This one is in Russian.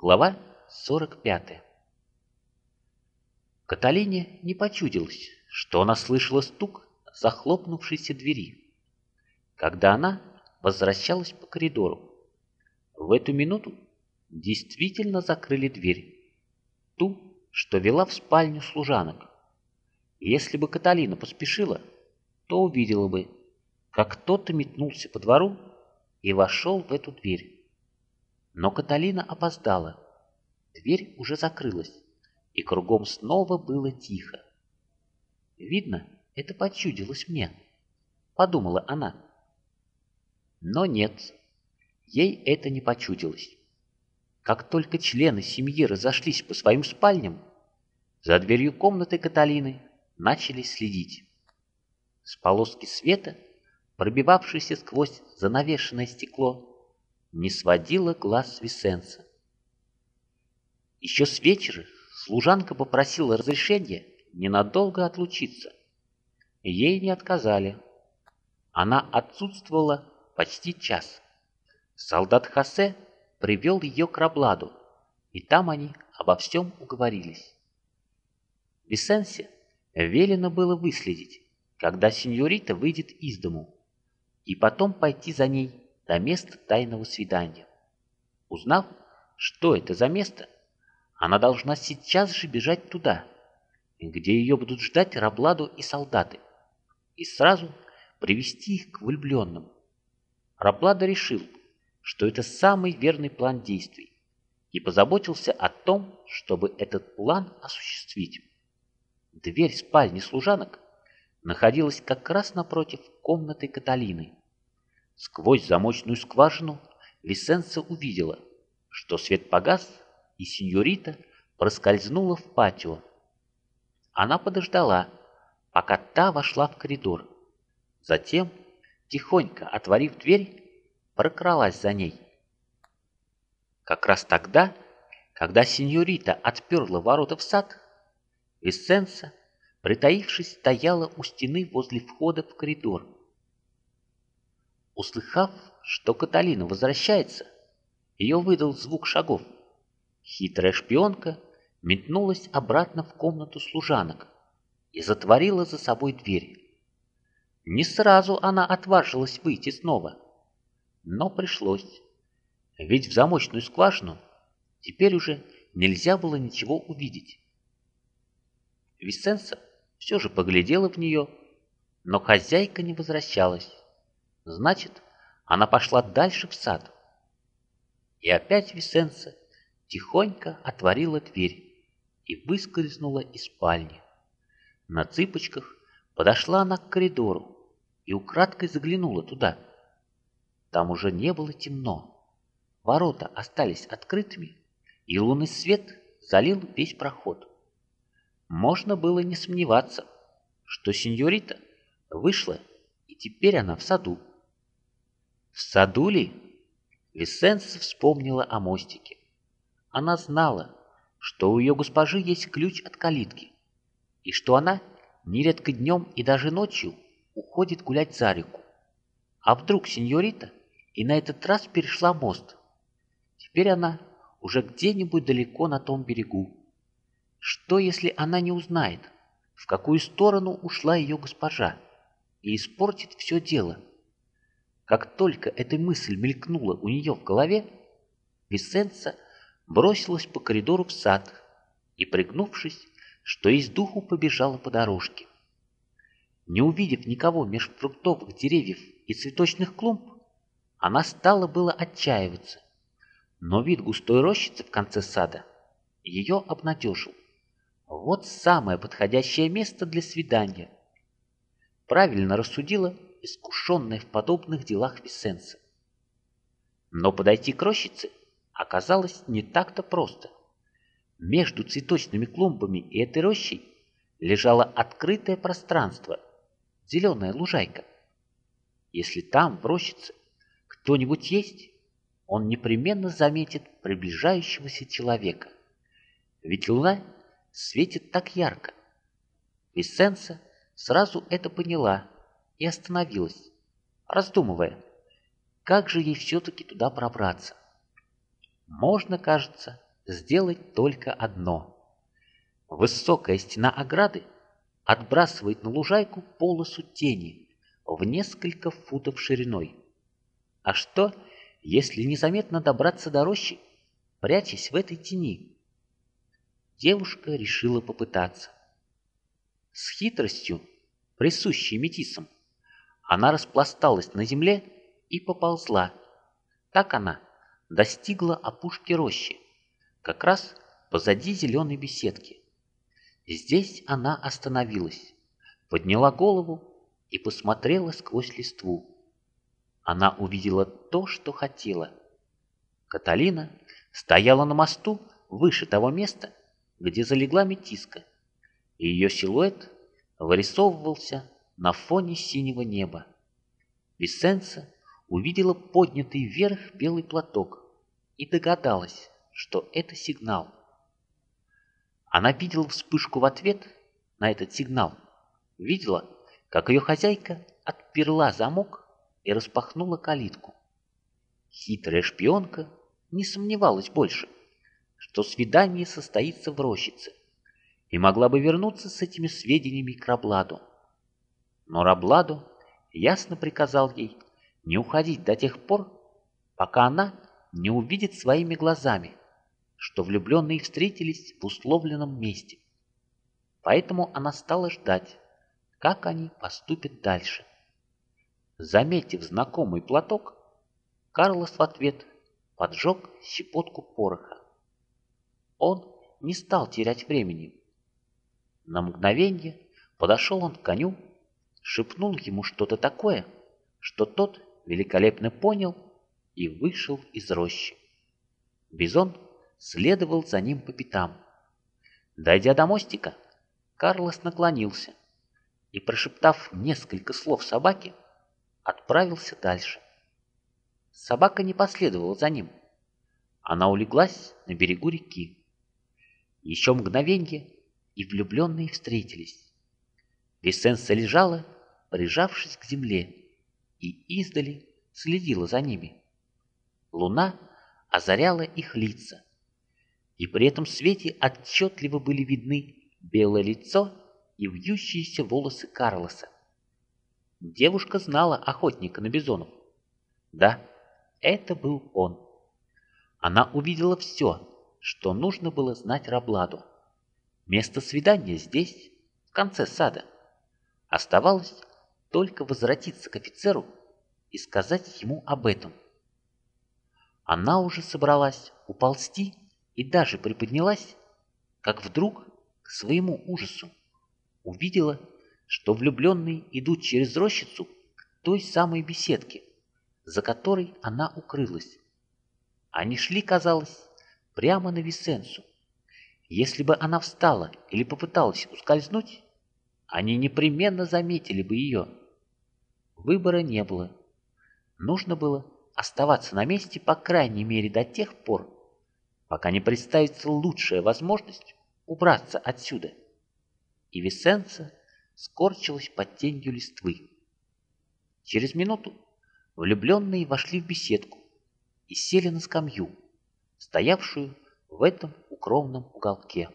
Глава 45 Каталине не почудилось, что она слышала стук захлопнувшейся двери, когда она возвращалась по коридору. В эту минуту действительно закрыли дверь, ту, что вела в спальню служанок. Если бы Каталина поспешила, то увидела бы, как кто-то метнулся по двору и вошел в эту дверь. Но Каталина опоздала. Дверь уже закрылась, и кругом снова было тихо. Видно, это почудилось мне, подумала она. Но нет, ей это не почудилось. Как только члены семьи разошлись по своим спальням, за дверью комнаты Каталины начали следить. С полоски света, пробивавшейся сквозь занавешенное стекло, не сводила глаз Висенса. Еще с вечера служанка попросила разрешения ненадолго отлучиться. Ей не отказали. Она отсутствовала почти час. Солдат Хосе привел ее к Рабладу, и там они обо всем уговорились. Висенсе велено было выследить, когда сеньорита выйдет из дому, и потом пойти за ней до места тайного свидания. Узнав, что это за место, она должна сейчас же бежать туда, где ее будут ждать Рабладу и солдаты, и сразу привести их к влюбленным. Раблада решил, что это самый верный план действий, и позаботился о том, чтобы этот план осуществить. Дверь спальни служанок находилась как раз напротив комнаты Каталины. Сквозь замочную скважину Висенса увидела, что свет погас, и сеньорита проскользнула в патио. Она подождала, пока та вошла в коридор. Затем, тихонько отворив дверь, прокралась за ней. Как раз тогда, когда сеньорита отперла ворота в сад, Висенса, притаившись, стояла у стены возле входа в коридор. Услыхав, что Каталина возвращается, ее выдал звук шагов. Хитрая шпионка метнулась обратно в комнату служанок и затворила за собой дверь. Не сразу она отважилась выйти снова, но пришлось, ведь в замочную скважину теперь уже нельзя было ничего увидеть. Висенса все же поглядела в нее, но хозяйка не возвращалась. Значит, она пошла дальше в сад. И опять Висенса тихонько отворила дверь и выскользнула из спальни. На цыпочках подошла она к коридору и украдкой заглянула туда. Там уже не было темно. Ворота остались открытыми, и лунный свет залил весь проход. Можно было не сомневаться, что сеньорита вышла, и теперь она в саду. В саду ли? Висенса вспомнила о мостике. Она знала, что у ее госпожи есть ключ от калитки, и что она нередко днем и даже ночью уходит гулять за реку. А вдруг сеньорита и на этот раз перешла мост? Теперь она уже где-нибудь далеко на том берегу. Что, если она не узнает, в какую сторону ушла ее госпожа, и испортит все дело? Как только эта мысль мелькнула у нее в голове, Висенца бросилась по коридору в сад и, пригнувшись, что из духу побежала по дорожке. Не увидев никого меж фруктовых деревьев и цветочных клумб, она стала было отчаиваться, но вид густой рощицы в конце сада ее обнадежил. Вот самое подходящее место для свидания. Правильно рассудила искушенная в подобных делах Висенса. Но подойти к рощице оказалось не так-то просто. Между цветочными клумбами и этой рощей лежало открытое пространство, зеленая лужайка. Если там, в рощице, кто-нибудь есть, он непременно заметит приближающегося человека. Ведь луна светит так ярко. Висенса сразу это поняла и остановилась, раздумывая, как же ей все-таки туда пробраться. Можно, кажется, сделать только одно. Высокая стена ограды отбрасывает на лужайку полосу тени в несколько футов шириной. А что, если незаметно добраться до рощи, прячась в этой тени? Девушка решила попытаться. С хитростью, присущей метисам, она распласталась на земле и поползла. Так она достигла опушки рощи, как раз позади зеленой беседки. Здесь она остановилась, подняла голову и посмотрела сквозь листву. Она увидела то, что хотела. Каталина стояла на мосту выше того места, где залегла метиска, и ее силуэт вырисовывался на фоне синего неба. Висенца увидела поднятый вверх белый платок и догадалась, что это сигнал. Она видела вспышку в ответ на этот сигнал, видела, как ее хозяйка отперла замок и распахнула калитку. Хитрая шпионка не сомневалась больше, что свидание состоится в рощице, и могла бы вернуться с этими сведениями к Рабладу. Но Рабладу ясно приказал ей не уходить до тех пор, пока она не увидит своими глазами, что влюбленные встретились в условленном месте. Поэтому она стала ждать, как они поступят дальше. Заметив знакомый платок, Карлос в ответ поджег щепотку пороха. Он не стал терять времени. На мгновение подошел он к коню шепнул ему что-то такое, что тот великолепно понял и вышел из рощи. Бизон следовал за ним по пятам. Дойдя до мостика, Карлос наклонился и, прошептав несколько слов собаке, отправился дальше. Собака не последовала за ним. Она улеглась на берегу реки. Еще мгновенье, и влюбленные встретились. Висенса лежала прижавшись к земле, и издали следила за ними. Луна озаряла их лица, и при этом свете отчетливо были видны белое лицо и вьющиеся волосы Карлоса. Девушка знала охотника на бизонов. Да, это был он. Она увидела все, что нужно было знать Рабладу. Место свидания здесь, в конце сада. Оставалось только возвратиться к офицеру и сказать ему об этом. Она уже собралась уползти и даже приподнялась, как вдруг, к своему ужасу, увидела, что влюбленные идут через рощицу к той самой беседке, за которой она укрылась. Они шли, казалось, прямо на Висенцу. Если бы она встала или попыталась ускользнуть, они непременно заметили бы ее. Выбора не было. Нужно было оставаться на месте по крайней мере до тех пор, пока не представится лучшая возможность убраться отсюда. И Висенца скорчилась под тенью листвы. Через минуту влюбленные вошли в беседку и сели на скамью, стоявшую в этом укромном уголке.